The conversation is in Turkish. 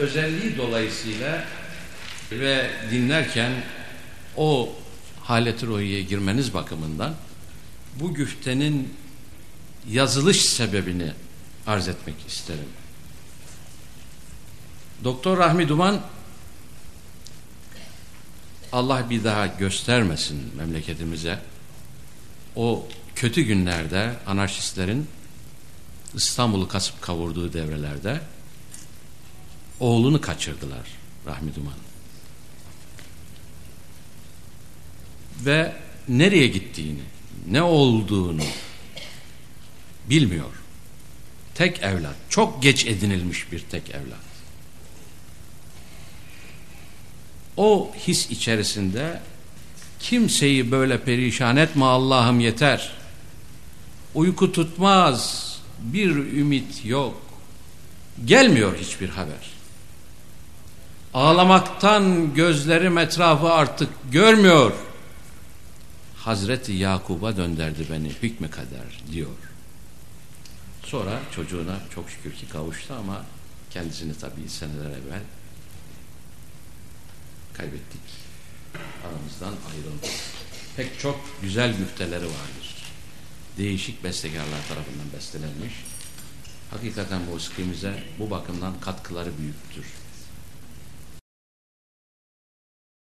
özelliği dolayısıyla ve dinlerken o halet ruhiye girmeniz bakımından bu güftenin yazılış sebebini arz etmek isterim. Doktor Rahmi Duman Allah bir daha göstermesin memleketimize o kötü günlerde anarşistlerin İstanbul'u kasıp kavurduğu devrelerde oğlunu kaçırdılar Rahmi Duman. Ve nereye gittiğini, ne olduğunu bilmiyor. Tek evlat, çok geç edinilmiş bir tek evlat. O his içerisinde kimseyi böyle perişan etme Allah'ım yeter. Uyku tutmaz, bir ümit yok. Gelmiyor hiçbir haber. Ağlamaktan gözlerim etrafı artık görmüyor. Hazreti Yakub'a dönderdi beni hükmü kader diyor. Sonra çocuğuna çok şükür ki kavuştu ama kendisini tabii seneler evvel kaybettik. Aramızdan ayrıldı. Pek çok güzel güfteleri vardır. Değişik bestekarlar tarafından bestelenmiş. Hakikaten bu musikimize bu bakımdan katkıları büyüktür.